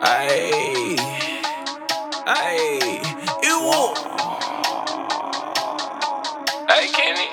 Hey, hey, you. Hey, Kenny.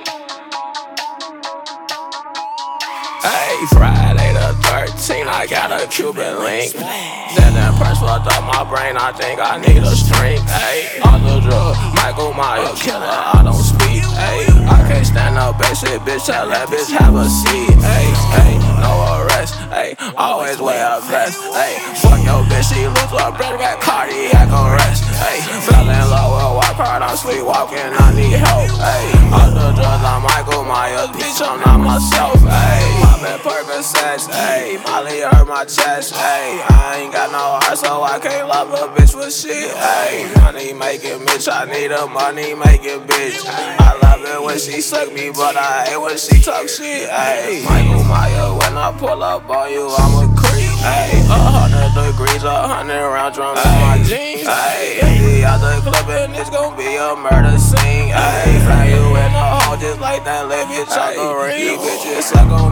Hey, Friday the 13th, I got a Cuban link. Then that Perc fucked up my brain, I think I need a string. Hey, all the drug, Michael Myers killer, I don't speak. Hey, I can't stand up, basic bitch, tell that bitch have a seat. Hey, hey, no arrest. Hey, always wear a vest. Hey, fuck your bitch, she lose her breath, got cardiac arrest. Hey, fell in love with white card, I'm sleepwalking, I need help. Hey, all the drugs, I'm Michael Myers, bitch, I'm not myself. Hey, poppin' Percocets. Hey, Molly hurt my chest. Hey, I ain't got no so I can't love a bitch with shit. Hey, money making bitch, I need a money making bitch. I love it when she suck me, but I hate when she talk shit. Hey, Michael Myers, when I pull up on you, I'm a creep. Hey, a hundred degrees, a hundred round drum in my jeans. Hey, at the other club and it's gon' be a murder scene. Hey, fly you in the hole just like that live your chocolate These bitches suck on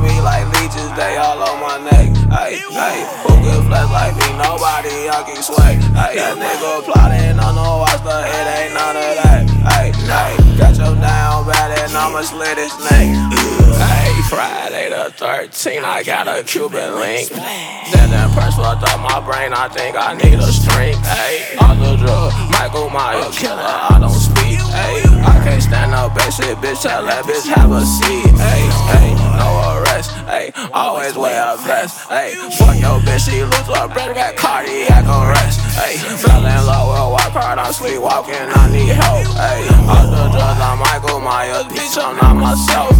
I sway. Hey, that nigga plotting on the watch, it ain't none of that. Hey, hey, got your down bad and I'ma slit his neck. Hey, Friday the 13th, I got a Cuban link. Then that Perc fucked up my brain, I think I need a string. Hey, all the drug, Michael Myers killer, I don't speak. Hey, I can't stand up, basic bitch, tell that bitch have a seat. Hey, hey, no. Hey, always wear a vest. Hey, fuck your bitch, she lose her breath, got cardiac arrest. Hey, fell in love with white card, I'm sleepwalking, I need help. Hey, all the drugs, I'm Michael Myers, bitch, I'm not myself.